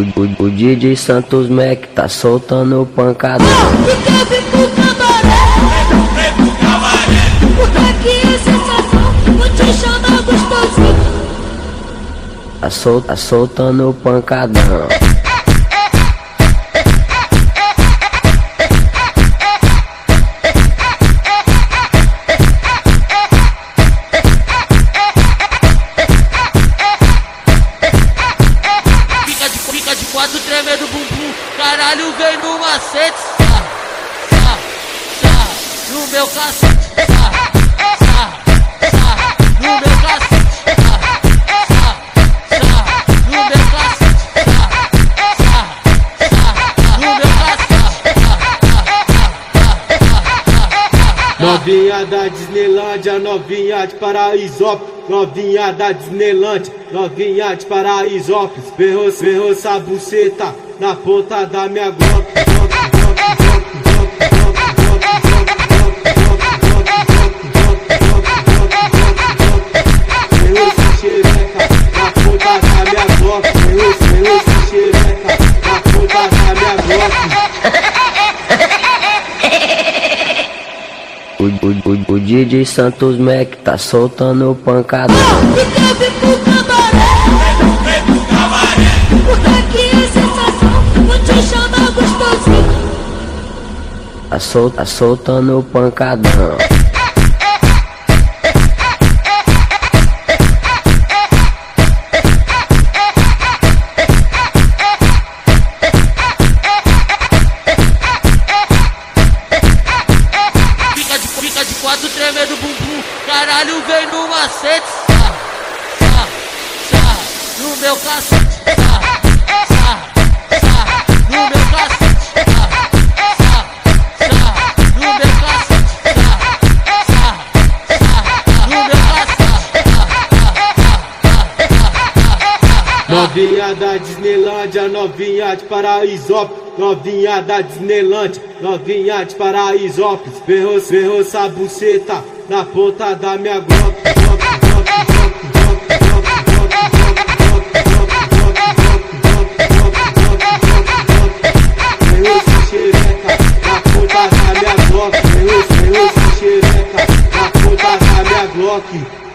O, o, o DJ Santos Mac tá soltando é chamar gostosinho. Tá, sol, tá soltando pancadão. Quatro tremendo bumbum. Caralho, vem no macete. Sá, sá, sá, no meu cacete. Sá, sá, sá, no meu cacete. Sá, sá, sá, no meu cacete. Sá, sá, sá, no meu cacete. Novinha da Disneylândia, novinha de Paraisópolis, novinha da Disneylândia, novinha de Paraisópolis, ferrou, ferrou essa buceta na ponta da minha glock. Ferrou O, o, o, o DJ Santos Mac tá soltando pancadão. É chamar gostosinho. Tá, sol, tá soltando pancadão. Caralho, vem no macete. Sá, sá, sá, no meu cacete. Sá, sá, sá, no meu cacete. Sá, sá, sá, no meu cacete. Sá, sá, sá, no meu cacete. Novinha da Disneylândia, novinha de Paraisópolis, novinha da Disneylândia, novinha de Paraisópolis, ferrou, ferrou essa buceta na ponta da minha glock. Glock, ferrou, na ponta da minha glock.